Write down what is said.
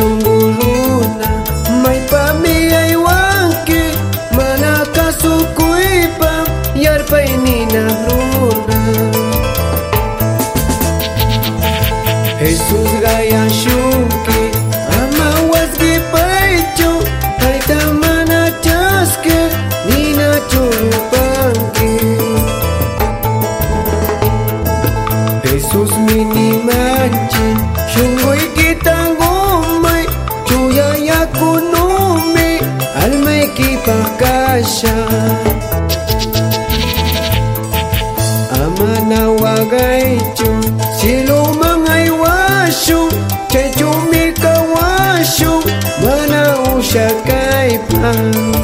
shunguruna maypami aywanki mana kasukuypa yarpaynina runa Jesus gayashunki ama wasqipaychu hayta mana chaske nina churupanki Jesus minimanchi shunquykita chuyayakunumi almaykipaq kasha amana waqaychu siluman aywashun chaychumi kawashun mana ushakaypaq